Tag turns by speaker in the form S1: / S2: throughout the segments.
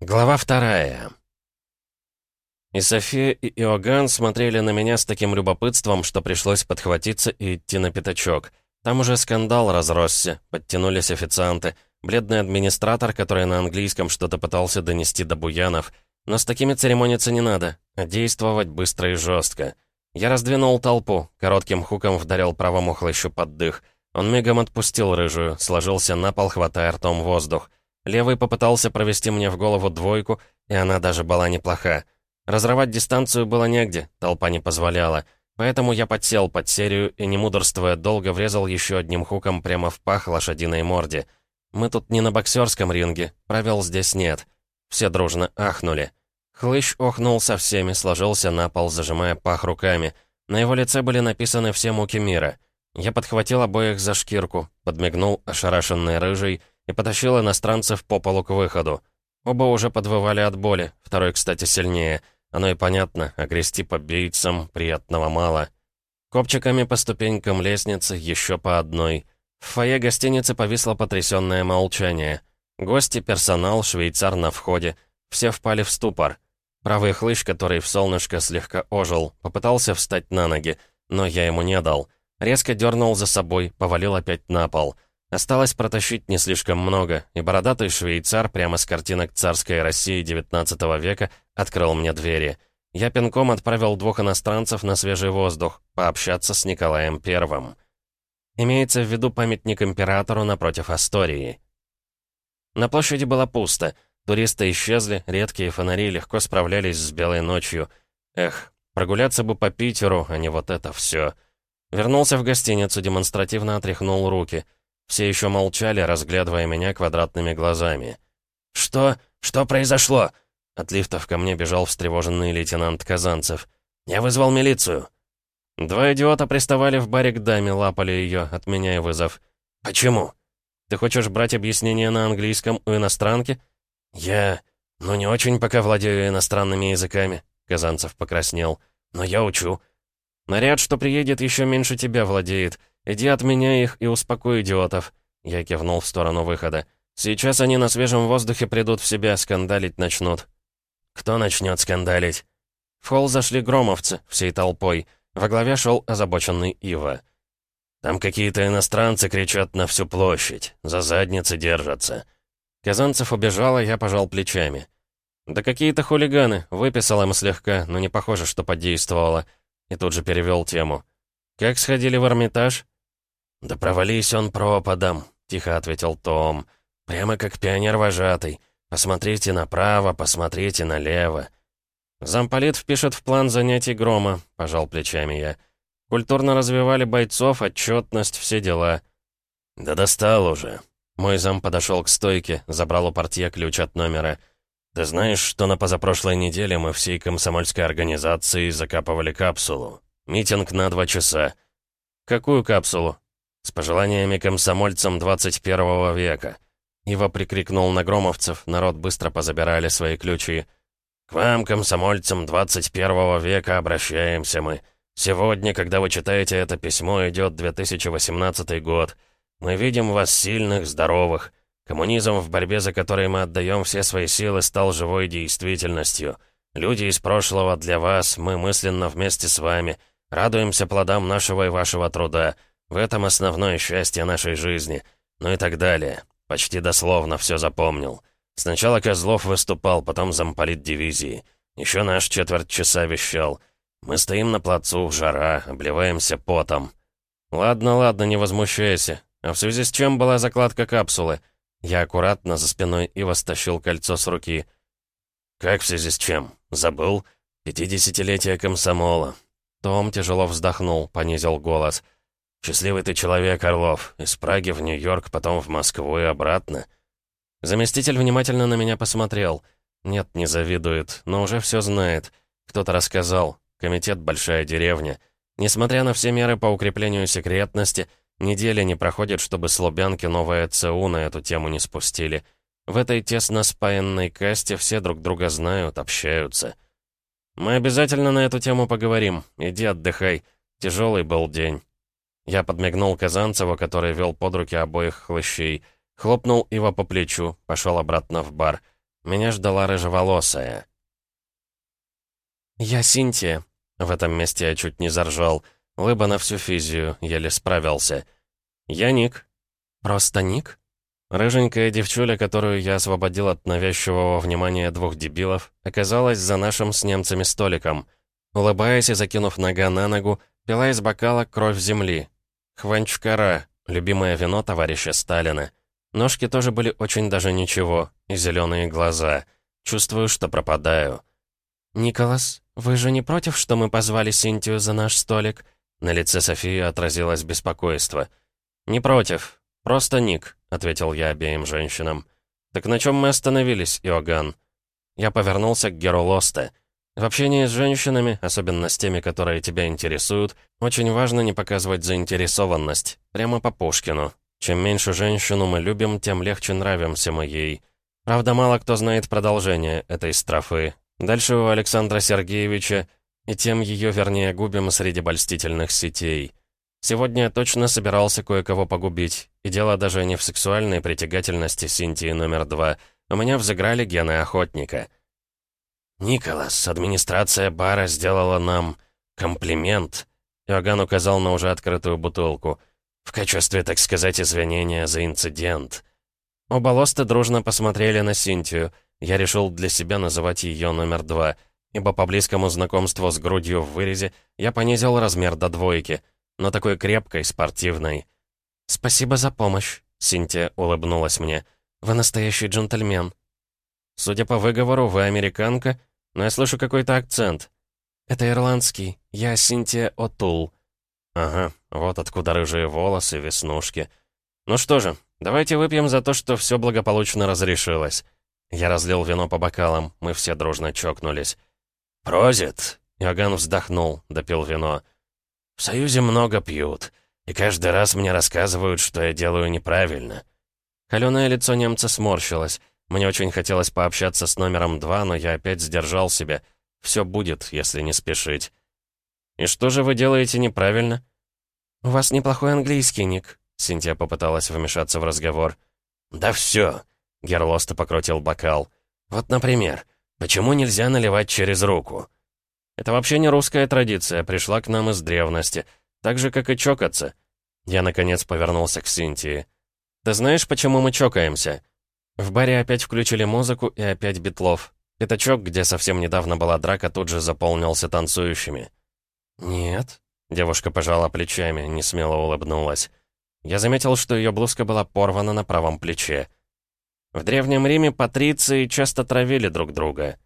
S1: Глава вторая. И София, и Иоганн смотрели на меня с таким любопытством, что пришлось подхватиться и идти на пятачок. Там уже скандал разросся, подтянулись официанты, бледный администратор, который на английском что-то пытался донести до буянов. Но с такими церемониться не надо, а действовать быстро и жестко. Я раздвинул толпу, коротким хуком вдарил правому хлыщу под дых. Он мигом отпустил рыжую, сложился на пол, хватая ртом воздух. Левый попытался провести мне в голову двойку, и она даже была неплоха. Разрывать дистанцию было негде, толпа не позволяла. Поэтому я подсел под серию и, не мудрствуя, долго врезал еще одним хуком прямо в пах лошадиной морде. Мы тут не на боксерском ринге, правил здесь нет. Все дружно ахнули. Хлыщ охнул со всеми, сложился на пол, зажимая пах руками. На его лице были написаны все муки мира. Я подхватил обоих за шкирку, подмигнул ошарашенный рыжий, и потащил иностранцев по полу к выходу. Оба уже подвывали от боли, второй, кстати, сильнее. Оно и понятно, а грести по бейцам приятного мало. Копчиками по ступенькам лестницы, еще по одной. В фойе гостиницы повисло потрясенное молчание. Гости, персонал, швейцар на входе. Все впали в ступор. Правый хлыщ, который в солнышко слегка ожил, попытался встать на ноги, но я ему не дал. Резко дернул за собой, повалил опять на пол — Осталось протащить не слишком много, и бородатый швейцар прямо с картинок царской России XIX века открыл мне двери. Я пинком отправил двух иностранцев на свежий воздух, пообщаться с Николаем Первым. Имеется в виду памятник императору напротив Астории. На площади было пусто. Туристы исчезли, редкие фонари легко справлялись с белой ночью. Эх, прогуляться бы по Питеру, а не вот это все. Вернулся в гостиницу, демонстративно отряхнул руки — все еще молчали, разглядывая меня квадратными глазами. «Что? Что произошло?» От лифтов ко мне бежал встревоженный лейтенант Казанцев. «Я вызвал милицию». Два идиота приставали в баре к даме, лапали ее, отменяя вызов. «Почему?» «Ты хочешь брать объяснение на английском у иностранки?» «Я... ну не очень пока владею иностранными языками», — Казанцев покраснел. «Но я учу». «Наряд, что приедет, еще меньше тебя владеет. «Иди от меня их и успокой идиотов», — я кивнул в сторону выхода. «Сейчас они на свежем воздухе придут в себя, скандалить начнут». «Кто начнет скандалить?» В холл зашли громовцы, всей толпой. Во главе шел озабоченный Ива. «Там какие-то иностранцы кричат на всю площадь, за задницы держатся». Казанцев убежал, а я пожал плечами. «Да какие-то хулиганы, выписал им слегка, но не похоже, что подействовало». И тут же перевел тему. «Как сходили в Эрмитаж?» «Да провались он пропадом», — тихо ответил Том. «Прямо как пионер-вожатый. Посмотрите направо, посмотрите налево». «Замполит впишет в план занятий грома», — пожал плечами я. «Культурно развивали бойцов, отчетность, все дела». «Да достал уже». Мой зам подошел к стойке, забрал у портье ключ от номера. «Ты знаешь, что на позапрошлой неделе мы всей комсомольской организацией закапывали капсулу? Митинг на два часа». «Какую капсулу?» С пожеланиями комсомольцам 21 века. Ива прикрикнул на громовцев, народ быстро позабирали свои ключи. «К вам, комсомольцам 21 века, обращаемся мы. Сегодня, когда вы читаете это письмо, идет 2018 год. Мы видим вас сильных, здоровых. Коммунизм, в борьбе за который мы отдаем все свои силы, стал живой действительностью. Люди из прошлого для вас, мы мысленно вместе с вами. Радуемся плодам нашего и вашего труда. В этом основное счастье нашей жизни. Ну и так далее. Почти дословно все запомнил. Сначала Козлов выступал, потом замполит дивизии. Еще наш четверть часа вещал. Мы стоим на плацу, в жара, обливаемся потом. Ладно, ладно, не возмущайся. А в связи с чем была закладка капсулы? Я аккуратно за спиной Ива стащил кольцо с руки. Как в связи с чем? Забыл? Пятидесятилетие комсомола. Том тяжело вздохнул, понизил голос — «Счастливый ты человек, Орлов. Из Праги в Нью-Йорк, потом в Москву и обратно». Заместитель внимательно на меня посмотрел. Нет, не завидует, но уже все знает. Кто-то рассказал. Комитет «Большая деревня». Несмотря на все меры по укреплению секретности, недели не проходит, чтобы с Лубянки новое ЦУ на эту тему не спустили. В этой тесно спаянной касте все друг друга знают, общаются. «Мы обязательно на эту тему поговорим. Иди отдыхай. Тяжелый был день». Я подмигнул Казанцеву, который вел под руки обоих хлыщей. Хлопнул его по плечу, пошел обратно в бар. Меня ждала рыжеволосая. «Я Синтия». В этом месте я чуть не заржал. Лыба на всю физию, еле справился. «Я Ник». «Просто Ник?» Рыженькая девчуля, которую я освободил от навязчивого внимания двух дебилов, оказалась за нашим с немцами столиком. Улыбаясь и закинув нога на ногу, пила из бокала кровь земли. Хванчкара, любимое вино товарища Сталина. Ножки тоже были очень даже ничего, и зеленые глаза. Чувствую, что пропадаю. «Николас, вы же не против, что мы позвали Синтию за наш столик?» На лице Софии отразилось беспокойство. «Не против. Просто Ник», — ответил я обеим женщинам. «Так на чем мы остановились, Иоганн?» Я повернулся к Геру Лосте. В общении с женщинами, особенно с теми, которые тебя интересуют, очень важно не показывать заинтересованность. Прямо по Пушкину. Чем меньше женщину мы любим, тем легче нравимся мы ей. Правда, мало кто знает продолжение этой строфы. Дальше у Александра Сергеевича, и тем ее, вернее, губим среди больстительных сетей. Сегодня я точно собирался кое-кого погубить, и дело даже не в сексуальной притягательности Синтии номер два. У меня взыграли гены охотника. «Николас, администрация бара сделала нам комплимент», Иоганн указал на уже открытую бутылку. «В качестве, так сказать, извинения за инцидент». Оба лоста дружно посмотрели на Синтию — я решил для себя называть ее номер два, ибо по близкому знакомству с грудью в вырезе я понизил размер до двойки, но такой крепкой, спортивной. «Спасибо за помощь», — Синтия улыбнулась мне. «Вы настоящий джентльмен». «Судя по выговору, вы американка, но я слышу какой-то акцент». «Это ирландский. Я Синтия Отул». «Ага, вот откуда рыжие волосы, веснушки. Ну что же, давайте выпьем за то, что все благополучно разрешилось». Я разлил вино по бокалам, мы все дружно чокнулись. «Прозит!» — Иоганн вздохнул, допил вино. «В Союзе много пьют, и каждый раз мне рассказывают, что я делаю неправильно». Холёное лицо немца сморщилось. Мне очень хотелось пообщаться с номером два, но я опять сдержал себя. Все будет, если не спешить. «И что же вы делаете неправильно?» «У вас неплохой английский, Ник», — Синтия попыталась вмешаться в разговор. «Да все. Герлоста покрутил бокал. «Вот, например, почему нельзя наливать через руку?» «Это вообще не русская традиция, пришла к нам из древности. Так же, как и чокаться». Я, наконец, повернулся к Синтии. «Ты знаешь, почему мы чокаемся?» В баре опять включили музыку и опять битлов. Пятачок, где совсем недавно была драка, тут же заполнился танцующими. «Нет», — девушка пожала плечами, не смело улыбнулась. Я заметил, что ее блузка была порвана на правом плече. В Древнем Риме патриции часто травили друг друга.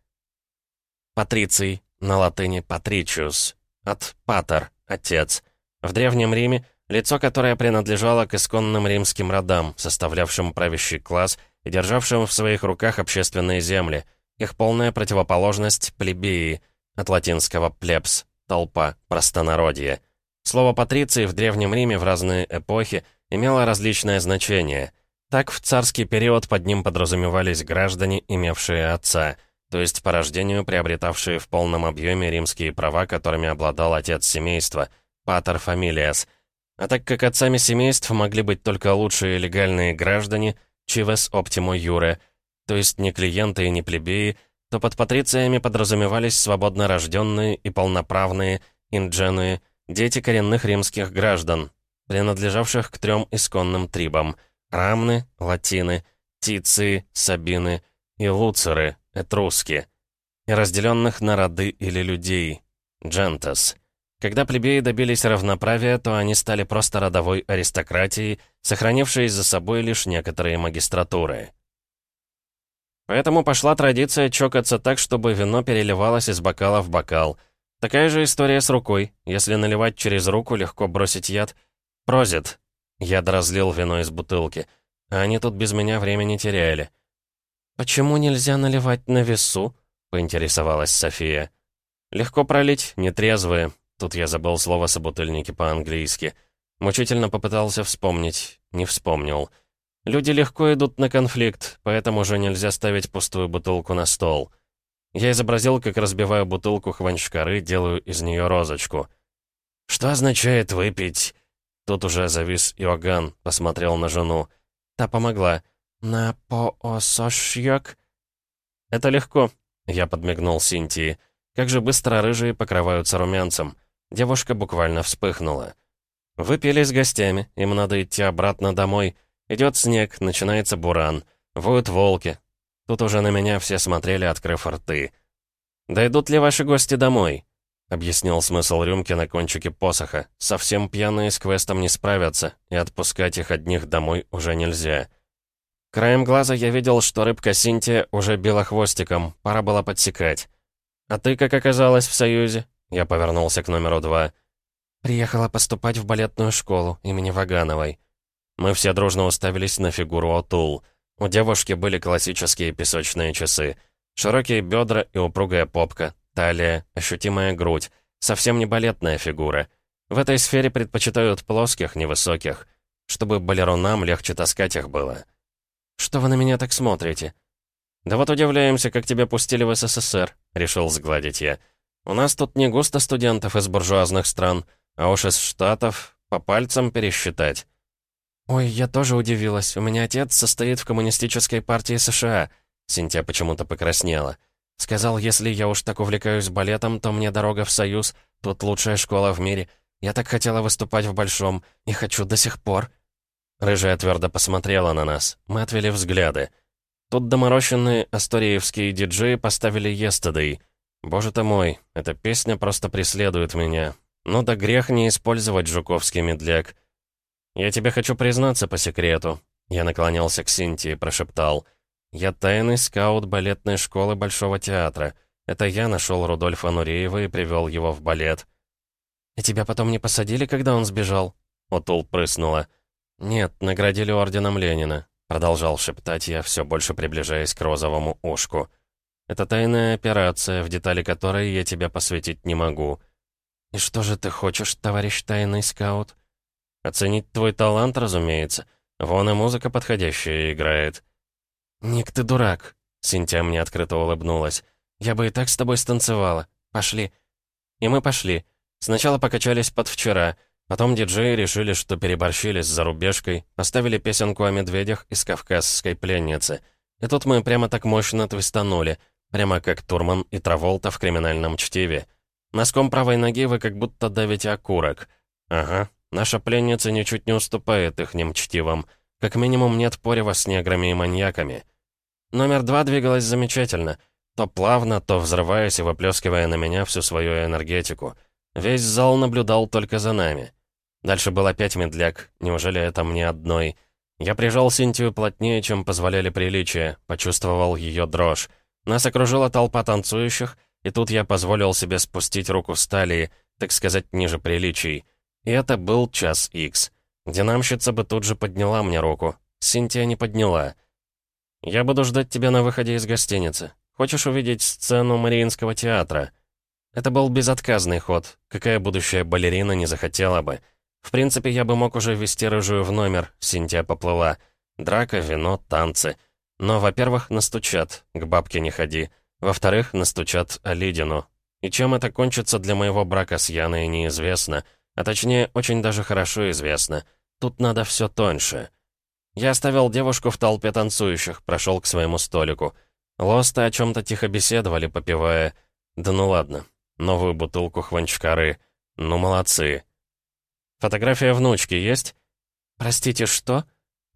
S1: Патриций, на латыни «patricius», от «pater» — «отец». В Древнем Риме лицо, которое принадлежало к исконным римским родам, составлявшим правящий класс и державшим в своих руках общественные земли, их полная противоположность — плебеи, от латинского «plebs» — толпа, простонародье. Слово «патриций» в Древнем Риме в разные эпохи имело различное значение — так, в царский период под ним подразумевались граждане, имевшие отца, то есть по рождению приобретавшие в полном объеме римские права, которыми обладал отец семейства, патер фамилиас. А так как отцами семейств могли быть только лучшие легальные граждане, чивес оптимо юре, то есть не клиенты и не плебеи, то под патрициями подразумевались свободно рожденные и полноправные, инджены, дети коренных римских граждан, принадлежавших к трем исконным трибам — Рамны, латины, тицы, сабины и луцеры, этруски, и разделенных на роды или людей, джентес. Когда плебеи добились равноправия, то они стали просто родовой аристократией, сохранившей за собой лишь некоторые магистратуры. Поэтому пошла традиция чокаться так, чтобы вино переливалось из бокала в бокал. Такая же история с рукой. Если наливать через руку, легко бросить яд. Прозит, я дразлил вино из бутылки. А они тут без меня времени теряли. «Почему нельзя наливать на весу?» — поинтересовалась София. «Легко пролить, нетрезвые». Тут я забыл слово собутыльники по-английски. Мучительно попытался вспомнить. Не вспомнил. Люди легко идут на конфликт, поэтому же нельзя ставить пустую бутылку на стол. Я изобразил, как разбиваю бутылку хванчкары, делаю из нее розочку. «Что означает выпить Тут уже завис Иоганн, посмотрел на жену. Та помогла. «На поосошьёк?» «Это легко», — я подмигнул Синтии. «Как же быстро рыжие покрываются румянцем». Девушка буквально вспыхнула. «Выпили с гостями, им надо идти обратно домой. Идет снег, начинается буран. Воют волки. Тут уже на меня все смотрели, открыв рты. «Дойдут ли ваши гости домой?» Объяснил смысл рюмки на кончике посоха. Совсем пьяные с квестом не справятся, и отпускать их одних домой уже нельзя. Краем глаза я видел, что рыбка Синтия уже била хвостиком, пора было подсекать. «А ты как оказалась в Союзе?» Я повернулся к номеру два. «Приехала поступать в балетную школу имени Вагановой». Мы все дружно уставились на фигуру Отул. У девушки были классические песочные часы. Широкие бедра и упругая попка, талия, ощутимая грудь. Совсем не балетная фигура. В этой сфере предпочитают плоских, невысоких. Чтобы балерунам легче таскать их было. «Что вы на меня так смотрите?» «Да вот удивляемся, как тебя пустили в СССР», — решил сгладить я. «У нас тут не густо студентов из буржуазных стран, а уж из Штатов по пальцам пересчитать». «Ой, я тоже удивилась. У меня отец состоит в коммунистической партии США». Синтия почему-то покраснела. «Сказал, если я уж так увлекаюсь балетом, то мне дорога в Союз. Тут лучшая школа в мире. Я так хотела выступать в Большом. И хочу до сих пор». Рыжая твердо посмотрела на нас. Мы отвели взгляды. Тут доморощенные асториевские диджеи поставили «Yesterday». Боже ты мой, эта песня просто преследует меня. Ну да грех не использовать жуковский медляк. «Я тебе хочу признаться по секрету». Я наклонялся к Синтии и прошептал. «Я тайный скаут балетной школы Большого театра. Это я нашел Рудольфа Нуреева и привел его в балет». «И тебя потом не посадили, когда он сбежал?» Отул прыснула. «Нет, наградили орденом Ленина», — продолжал шептать я, все больше приближаясь к розовому ушку. «Это тайная операция, в детали которой я тебя посвятить не могу». «И что же ты хочешь, товарищ тайный скаут?» Оценить твой талант, разумеется. Вон и музыка подходящая играет». «Ник, ты дурак», — Синтия мне открыто улыбнулась. «Я бы и так с тобой станцевала. Пошли». И мы пошли. Сначала покачались под вчера, потом диджеи решили, что переборщили с зарубежкой, оставили песенку о медведях из «Кавказской пленницы». И тут мы прямо так мощно твистанули, прямо как Турман и Траволта в криминальном чтиве. Носком правой ноги вы как будто давите окурок. Ага, Наша пленница ничуть не уступает их чтивам. Как минимум нет порева с неграми и маньяками. Номер два двигалась замечательно. То плавно, то взрываясь и выплескивая на меня всю свою энергетику. Весь зал наблюдал только за нами. Дальше был опять медляк. Неужели это мне одной? Я прижал Синтию плотнее, чем позволяли приличия, почувствовал ее дрожь. Нас окружила толпа танцующих, и тут я позволил себе спустить руку с талии, так сказать, ниже приличий. И это был час икс. Динамщица бы тут же подняла мне руку. Синтия не подняла. «Я буду ждать тебя на выходе из гостиницы. Хочешь увидеть сцену Мариинского театра?» Это был безотказный ход. Какая будущая балерина не захотела бы. В принципе, я бы мог уже ввести рыжую в номер. Синтия поплыла. Драка, вино, танцы. Но, во-первых, настучат. К бабке не ходи. Во-вторых, настучат Алидину. И чем это кончится для моего брака с Яной, неизвестно. А точнее, очень даже хорошо известно. Тут надо все тоньше. Я оставил девушку в толпе танцующих, прошел к своему столику. Лосты о чем-то тихо беседовали, попивая... Да ну ладно. Новую бутылку хванчкары. Ну, молодцы. Фотография внучки есть? Простите, что?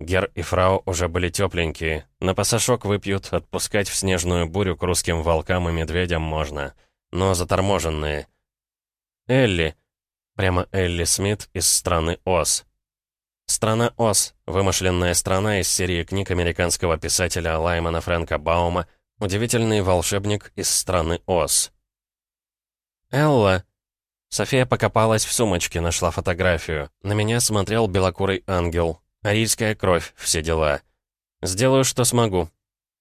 S1: Гер и фрау уже были тепленькие. На пасашок выпьют, отпускать в снежную бурю к русским волкам и медведям можно. Но заторможенные. Элли, Прямо Элли Смит из страны Оз. Страна Оз — вымышленная страна из серии книг американского писателя Лаймана Фрэнка Баума «Удивительный волшебник из страны Оз». «Элла!» София покопалась в сумочке, нашла фотографию. На меня смотрел белокурый ангел. Арийская кровь, все дела. «Сделаю, что смогу».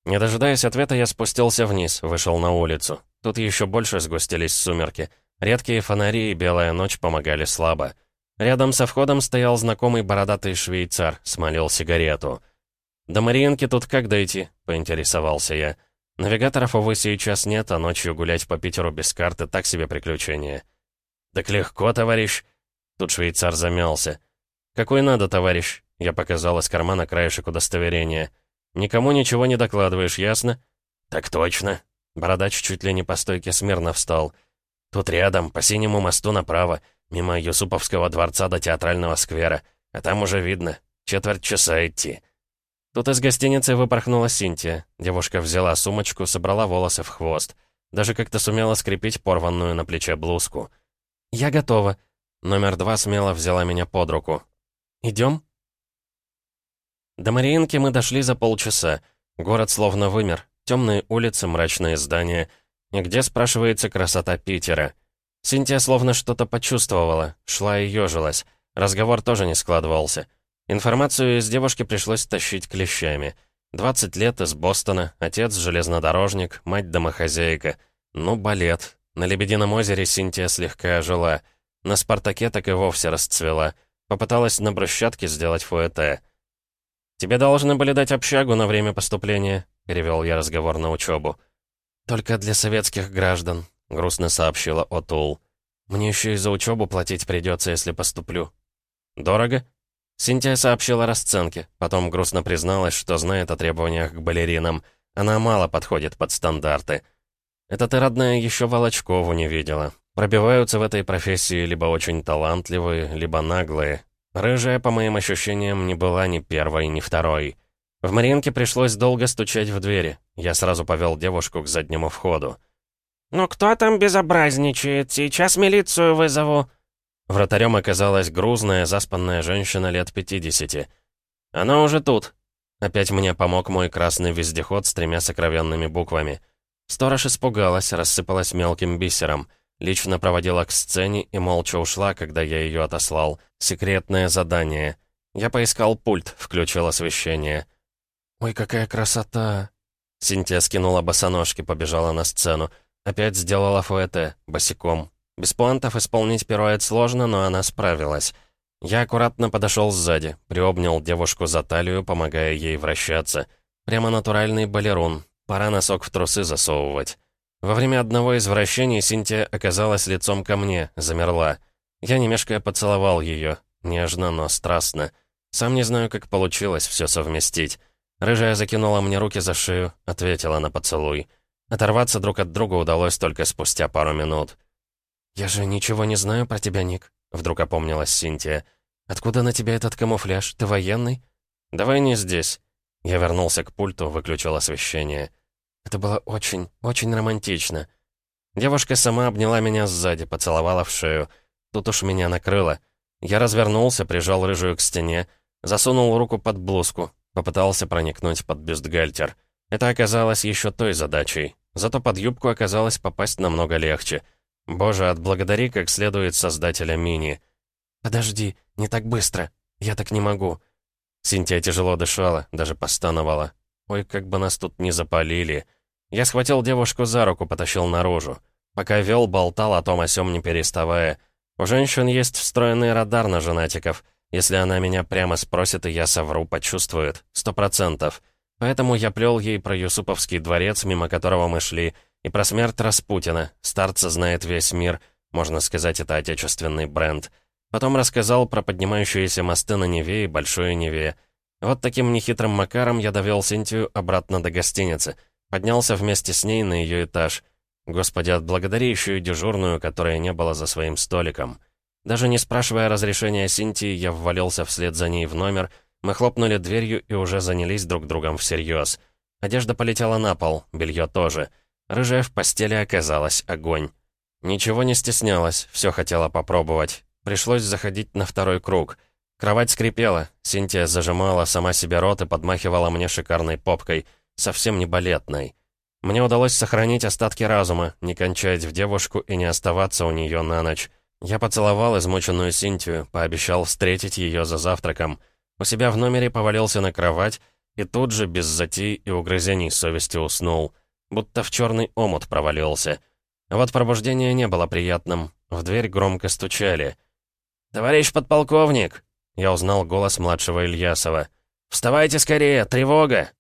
S1: Не дожидаясь ответа, я спустился вниз, вышел на улицу. Тут еще больше сгустились сумерки — Редкие фонари и белая ночь помогали слабо. Рядом со входом стоял знакомый бородатый швейцар, смолил сигарету. «До Мариинки тут как дойти?» — поинтересовался я. «Навигаторов, увы, сейчас нет, а ночью гулять по Питеру без карты — так себе приключение». «Так легко, товарищ!» Тут швейцар замялся. «Какой надо, товарищ?» Я показал из кармана краешек удостоверения. «Никому ничего не докладываешь, ясно?» «Так точно». Бородач чуть ли не по стойке смирно встал. «Тут рядом, по синему мосту направо, мимо Юсуповского дворца до театрального сквера. А там уже видно. Четверть часа идти». Тут из гостиницы выпорхнула Синтия. Девушка взяла сумочку, собрала волосы в хвост. Даже как-то сумела скрепить порванную на плече блузку. «Я готова». Номер два смело взяла меня под руку. «Идем?» До Мариинки мы дошли за полчаса. Город словно вымер. Темные улицы, мрачные здания. И где, спрашивается, красота Питера? Синтия словно что-то почувствовала, шла и ежилась. Разговор тоже не складывался. Информацию из девушки пришлось тащить клещами. 20 лет из Бостона, отец железнодорожник, мать домохозяйка. Ну, балет. На Лебедином озере Синтия слегка ожила. На Спартаке так и вовсе расцвела. Попыталась на брусчатке сделать фуэте. «Тебе должны были дать общагу на время поступления», — перевел я разговор на учебу. «Только для советских граждан», — грустно сообщила Отул. «Мне еще и за учебу платить придется, если поступлю». «Дорого?» Синтия сообщила расценки, потом грустно призналась, что знает о требованиях к балеринам. Она мало подходит под стандарты. Это ты, родная, еще Волочкову не видела. Пробиваются в этой профессии либо очень талантливые, либо наглые. Рыжая, по моим ощущениям, не была ни первой, ни второй. В Маринке пришлось долго стучать в двери. Я сразу повел девушку к заднему входу.
S2: «Ну кто там безобразничает? Сейчас милицию вызову».
S1: Вратарем оказалась грузная, заспанная женщина лет 50. «Она уже тут». Опять мне помог мой красный вездеход с тремя сокровенными буквами. Сторож испугалась, рассыпалась мелким бисером. Лично проводила к сцене и молча ушла, когда я ее отослал. Секретное задание. Я поискал пульт, включил освещение. «Ой, какая красота!» Синтия скинула босоножки, побежала на сцену. Опять сделала фуэте, босиком, без плантов исполнить пируэт сложно, но она справилась. Я аккуратно подошел сзади, приобнял девушку за талию, помогая ей вращаться. Прямо натуральный балерун. Пора носок в трусы засовывать. Во время одного из вращений Синтия оказалась лицом ко мне, замерла. Я немешкая поцеловал ее, нежно, но страстно. Сам не знаю, как получилось все совместить. Рыжая закинула мне руки за шею, ответила на поцелуй. Оторваться друг от друга удалось только спустя пару минут. «Я же ничего не знаю про тебя, Ник», — вдруг опомнилась Синтия. «Откуда на тебя этот камуфляж? Ты военный?» «Давай не здесь». Я вернулся к пульту, выключил освещение. Это было очень, очень романтично. Девушка сама обняла меня сзади, поцеловала в шею. Тут уж меня накрыло. Я развернулся, прижал рыжую к стене, засунул руку под блузку, попытался проникнуть под бюстгальтер. Это оказалось еще той задачей. Зато под юбку оказалось попасть намного легче — Боже, отблагодари как следует создателя мини. «Подожди, не так быстро. Я так не могу». Синтия тяжело дышала, даже постановала. «Ой, как бы нас тут не запалили». Я схватил девушку за руку, потащил наружу. Пока вел, болтал о том о сём не переставая. У женщин есть встроенный радар на женатиков. Если она меня прямо спросит, и я совру, почувствует. Сто процентов. Поэтому я плел ей про Юсуповский дворец, мимо которого мы шли, и про смерть Распутина. Старца знает весь мир. Можно сказать, это отечественный бренд. Потом рассказал про поднимающиеся мосты на Неве и Большой Неве. Вот таким нехитрым макаром я довел Синтию обратно до гостиницы. Поднялся вместе с ней на ее этаж. Господи, отблагодари еще и дежурную, которая не была за своим столиком. Даже не спрашивая разрешения Синтии, я ввалился вслед за ней в номер. Мы хлопнули дверью и уже занялись друг другом всерьез. Одежда полетела на пол, белье тоже — Рыжая в постели оказалась огонь. Ничего не стеснялась, все хотела попробовать. Пришлось заходить на второй круг. Кровать скрипела, Синтия зажимала сама себе рот и подмахивала мне шикарной попкой, совсем не балетной. Мне удалось сохранить остатки разума, не кончать в девушку и не оставаться у нее на ночь. Я поцеловал измученную Синтию, пообещал встретить ее за завтраком. У себя в номере повалился на кровать и тут же, без затей и угрызений совести, уснул будто в черный омут провалился. Вот пробуждение не было приятным. В дверь громко стучали. «Товарищ подполковник!» Я узнал голос младшего Ильясова. «Вставайте скорее! Тревога!»